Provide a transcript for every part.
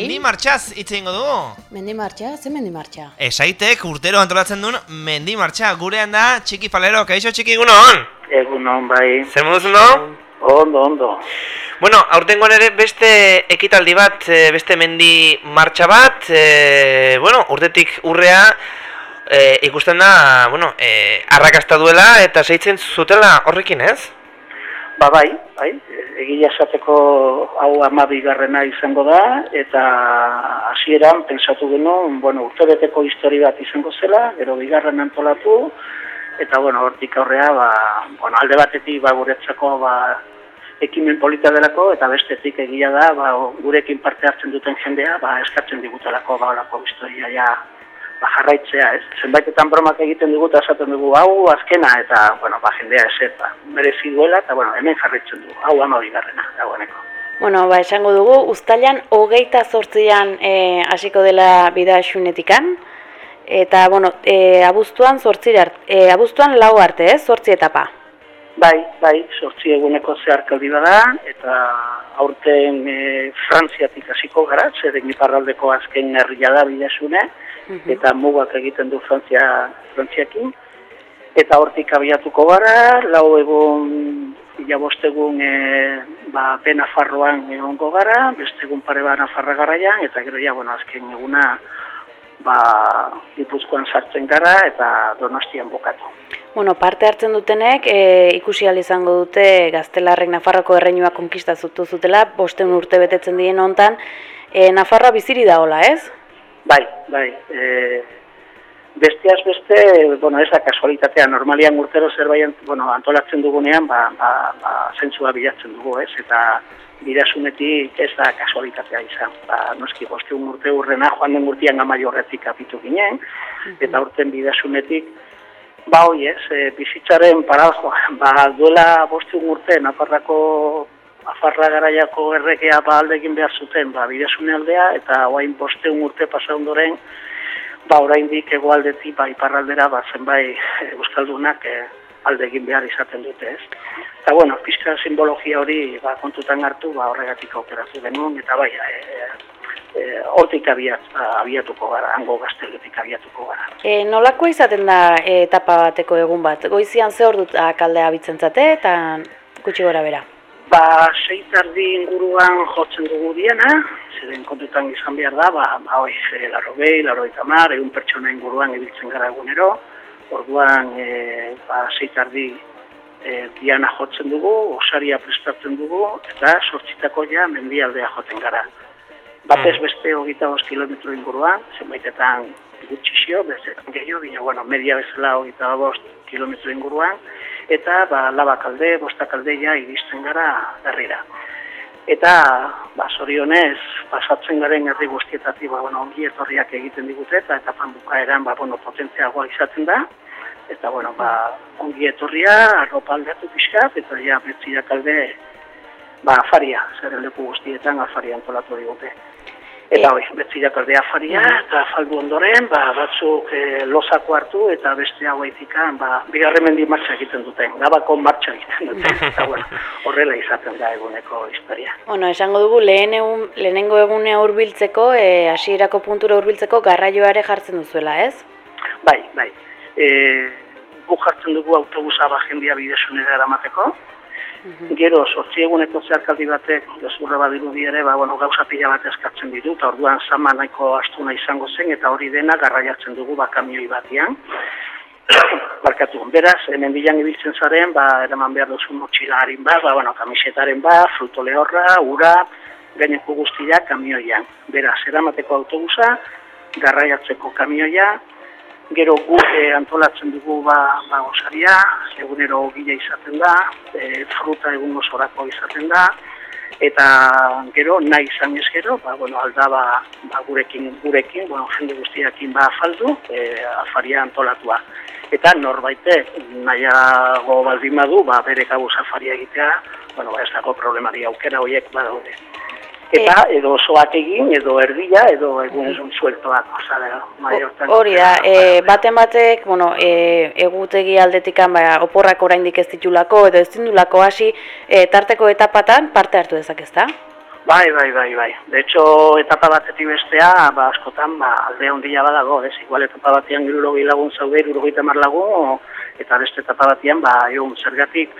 mendi martxaz hitz egingo dugu. Mendi martxa? Ze mendi martxa? Esaitek urtero antolatzen duen mendi martxa. Gurean da, txiki falero, kaixo txiki egunon? Egunon, bai. Zer moduz no? Ondo, ondo. Bueno, aurtengoan ere beste ekitaldi bat, eh, beste mendi martxa bat, e, bueno, urtetik urrea e, ikusten da, bueno, e, arrakasta duela eta zeitzen zutela horrekin, ez? Ba, bai, bai. Egia esateko hau ama bigarrena izango da, eta hasieran pensatu genuen, bueno, urtebeteko histori bat izango zela, gero bigarren antolatu, eta, bueno, hortik aurrea, ba, bueno, alde batetik, ba, guretzako, ba, ekimen polita delako, eta bestetik egia da, ba, gurekin parte hartzen duten jendea, ba, eskatzen digutelako, ba, olako historia ja, ba, jarraitzea, ez? Zenbaitetan bromak egiten dugu eta esaten dugu hau azkena eta, bueno, ba, jendea ez ba, merezi duela eta, bueno, hemen jarraitzen dugu, hau ama bigarrena, dagoeneko. Bueno, ba, esango dugu, ustailan hogeita zortzian e, hasiko dela bida esunetikan, eta, bueno, e, abuztuan zortzi e, abuztuan lau arte, ez? Zortzi etapa. Bai, bai, sortzi eguneko zeharkaldi bada, eta aurten e, Frantziatik hasiko gara, zeren iparraldeko azken herria da bidezune, Mhm. eta mugak egiten du Frantzia, Frantziakin. Eta hortik abiatuko gara, lau egun, ja bostegun, e, ba, bena farroan egongo gara, bestegun pare ba nafarra garaian, eta gero ja, bueno, azken eguna, ba, ipuzkoan sartzen gara, eta donostian bukatu. Bueno, parte hartzen dutenek, e, ikusi izango dute gaztelarrek Nafarroko erreinua konkista zutu zutela, bosten urte betetzen dien hontan, e, Nafarra biziri da hola, ez? Bai, bai. E, besteaz beste, bueno, ez da kasualitatea, normalian urtero zerbait, bueno, antolatzen dugunean, ba, ba, ba, zentzua bilatzen dugu, ez? Eta bidasunetik ez da kasualitatea izan. Ba, noski, boste un urte urrena, joan den urtean amai horretik apitu ginen, eta urten bidasunetik, ba, hoi ez, e, bizitzaren parazo, ba, duela boste un urte, naparrako afarra garaiako errekea ba aldekin behar zuten ba, bidesune aldea, eta oain bosteun urte pasa ondoren, ba oraindik egoaldetik ba, iparraldera ba, zenbai eh, euskaldunak e, aldegin behar izaten dute ez. Eta bueno, pizka simbologia hori ba, kontutan hartu ba, horregatik aukeratu denun, eta bai, e, hortik abiat, ba, abiatuko gara, hango gazteletik abiatuko gara. E, nolako izaten da etapa bateko egun bat? Goizian ze hor dut kaldea bitzen eta gutxi gora bera? Ba, seitardi inguruan jotzen dugu diena, zeren kontutan izan behar da, ba, ba oi, e, laro behi, laro eta mar, egun pertsona inguruan ibiltzen gara egunero, orduan, e, ba, seitardi e, diana jotzen dugu, osaria prestatzen dugu, eta sortzitako ja mendialdea joten gara. Batez mm. beste hogeita bost kilometro inguruan, zenbaitetan gutxixio, bezetan gehiago, bueno, media bezala hogeita bost kilometro inguruan, eta ba, labak alde, bostak aldeia iristen gara herrira. Eta, ba, sorionez, pasatzen garen herri guztietatik, ba, bueno, ongi etorriak egiten digute, eta eta bukaeran, ba, bueno, potentziagoa izaten da, eta, bueno, ba, ongi etorria, arropa aldatu pixkat, eta ja, betziak alde, ba, afaria, zer leku guztietan afaria antolatu digute. Eta hori, e... betziak aldea faria, eta faldu ondoren, ba, batzuk e, losako hartu, eta beste hau ba, bigarren mendi martxa egiten duten, gabako martxa egiten duten, eta bueno, horrela izaten da eguneko historia. Bueno, esango dugu, lehen egun, lehenengo egunea urbiltzeko, e, hasierako puntura urbiltzeko, garraioare jartzen duzuela, ez? Bai, bai. E, gu jartzen dugu autobusa ba jendia bidesunera eramateko, Mhm. Gero, sortzi eguneko zeharkaldi batek, gezurra badiru ere, ba, bueno, gauza pila bat eskatzen ditu, eta orduan zama nahiko astuna izango zen, eta hori dena garraiatzen dugu ba, kamioi batian. Barkatu, beraz, hemen bilan ibiltzen zaren, ba, eraman behar duzu motxila harin ba, bueno, kamisetaren ba, fruto lehorra, ura, gaineko guztia kamioian. Beraz, eramateko autobusa, garraiatzeko kamioia, Gero gu e, antolatzen dugu ba, ba gozaria, egunero gila izaten da, e, fruta egun osorako izaten da, eta gero nahi izan ez gero, ba, bueno, alda ba, ba, gurekin, gurekin, bueno, jende guztiakin ba afaldu, e, afaria antolatua. Eta norbaite nahiago baldin badu, ba, bere kabuz afaria egitea, bueno, ba, ez dago problemari aukera horiek badaude eta e, edo osoak egin, edo erdila, edo egun egun sueltoak, Hori da, e, baten batek, bueno, e, egutegi aldetikan, ba, oporrak oraindik ez ditulako, edo ez ditulako hasi, e, tarteko etapatan parte hartu dezak ez da? Bai, bai, bai, bai. De hecho, etapa batetik bestea, ba, askotan, ba, alde handia badago, ez? Igual etapa batean girurogi lagun zaude, girurogi tamar lagun, eta beste etapa batean, ba, egun, zergatik,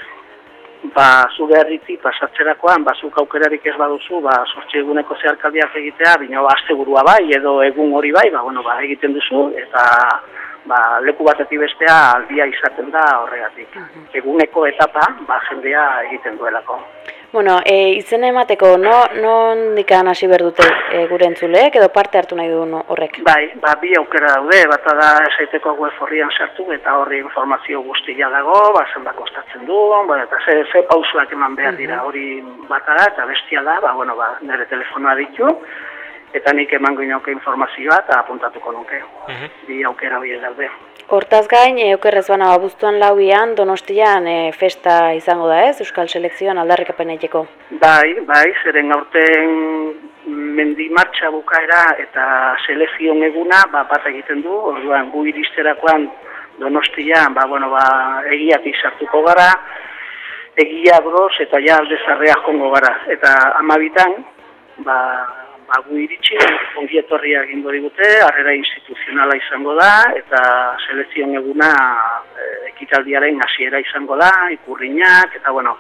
ba, zu beharritik, pasatzerakoan, ba, zuk aukerarik ez baduzu, ba, sortxe eguneko zeharkaldiak egitea, bino, ba, azte burua bai, edo egun hori bai, ba, bueno, ba, egiten duzu, eta, ba, leku batetik bestea aldia izaten da horregatik. Eguneko etapa, ba, jendea egiten duelako. Bueno, e, izen emateko, no, non dikan hasi behar dute e, gure entzuleek, edo parte hartu nahi du no, horrek? Bai, ba, bi aukera daude, bata da esaiteko web horrian sartu, eta horri informazio guztia dago, ba, zenbat kostatzen du, ba, eta ze, ze pausuak eman behar dira, hori bata da, eta bestia da, ba, bueno, ba, nire telefonoa ditu, eta nik emango inoke informazioa eta apuntatuko nuke. Bi aukera hori daude. Hortaz gain, e, okerrez bana abuztuan lauian, donostian e, festa izango da ez, Euskal Selekzioan aldarrikapen egiteko. Bai, bai, zeren aurten mendi martxa bukaera eta selezion eguna ba, bat egiten du, orduan gu iristerakoan donostian, ba, bueno, ba, egiatik sartuko gara, egia bros eta ja alde zarrea jongo gara. Eta amabitan, ba, ba, gu iritsi, ongi etorria egingo digute, harrera instituzionala izango da, eta selezion eguna e, ekitaldiaren hasiera izango da, ikurriñak, eta bueno,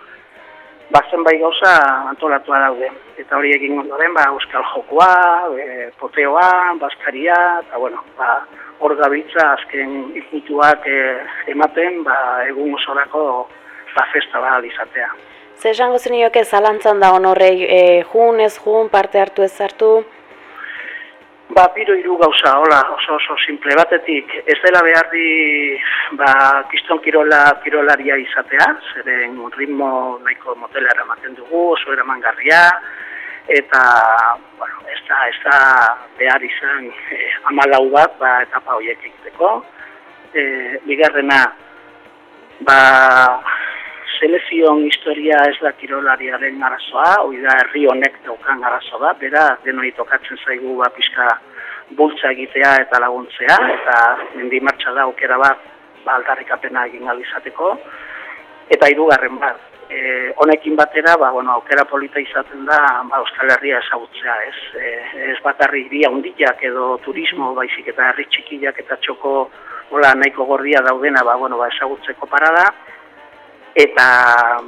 bazen bai gauza antolatua daude. Eta hori egin ondoren, ba, euskal jokoa, e, poteoa, baskaria, eta bueno, ba, hor gabiltza azken ikutuak e, ematen, ba, egun osorako ba, festa bat izatea. Zer esango zenioke zalantzan da honorrei, e, jun, ez jun, parte hartu ez hartu? Ba, piro iru gauza, hola, oso oso simple batetik, ez dela behar di, ba, kiston kirola, kirolaria izatea, zeren ritmo nahiko motela eramaten dugu, oso eraman garria, eta, bueno, ez da, ez da behar izan e, amalau bat, ba, etapa horiek egiteko. E, bigarrena, ba, selezion historia ez da kirolariaren arazoa, hori da herri honek daukan arazo da, bera denoi tokatzen zaigu ba pixka bultza egitea eta laguntzea, eta mendi martxa da aukera bat ba, aldarrikapena egin alizateko, eta hirugarren bat. E, honekin batera, ba, bueno, aukera polita izaten da ba, Euskal Herria ezagutzea, ez? E, ez bakarri iria hundiak edo turismo, baizik eta herri txikiak eta txoko hola, nahiko gordia daudena ba, bueno, ba, ezagutzeko parada, eta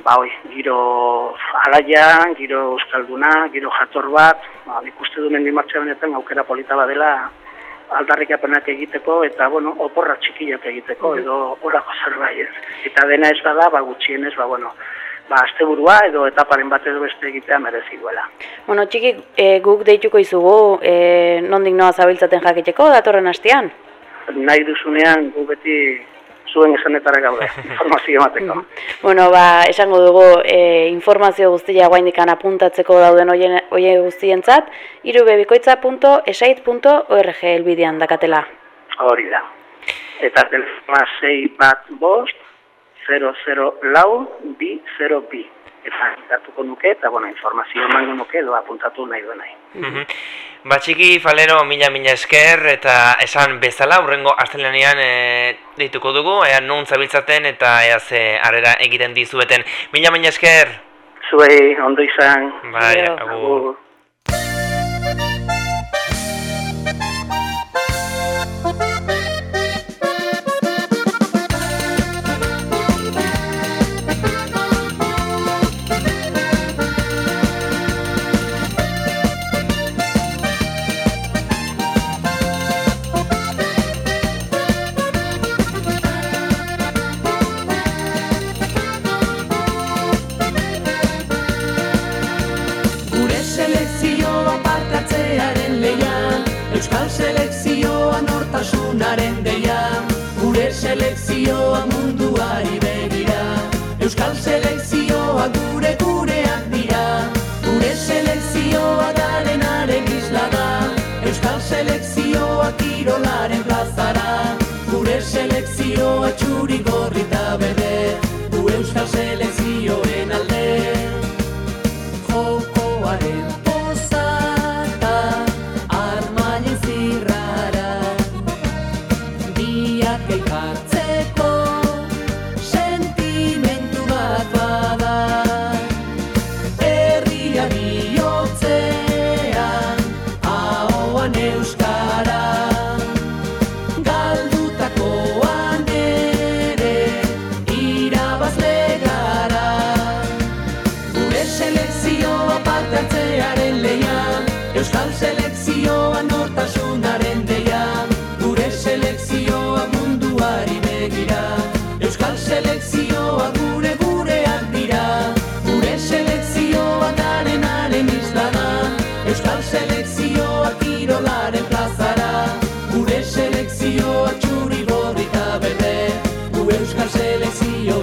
ba hoi, giro alaian, giro euskalduna, giro jator bat, ba, ikuste du mendi honetan aukera polita badela aldarrik apenak egiteko eta bueno, oporra txikiak egiteko edo horako zerbait ez. Eta dena ez bada, ba gutxienez, ba bueno, ba asteburua edo etaparen bat edo beste egitea merezi duela. Bueno, txiki, e, guk deituko izugu, e, nondik noa zabiltzaten jakiteko datorren hastian? Nahi duzunean, gu beti zuen esanetara gaude, informazio emateko. bueno, ba, esango dugu e, informazio guztia guaindikan apuntatzeko dauden oie guztientzat, irubebikoitza.esait.org elbidean dakatela. Hori da. Eta telefona 6 bat bost, 00 lau, bi, 0 bi. Eta hartuko nuke, eta bueno, informazio emango nuke, edo apuntatu nahi du nahi. Ba txiki falero mila mila esker eta esan bezala urrengo astelenean e, dituko dugu, ea nun zabiltzaten eta ea ze arrera egiten dizueten. Mila mila esker! Zuei, ondo izan. Bai, agur. selekzioa nortasunaren deia, gure selekzioa munduari begira. Euskal selekzioa gure gureak dira, gure selekzioa danen anen izlana. Euskal selekzioa kirolaren plazara, gure selekzioa txuri borrita bete, gure euskal selekzioa.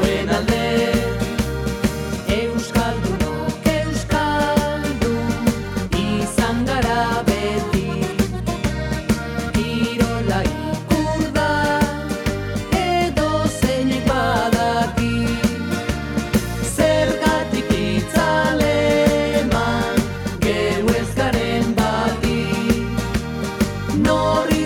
amor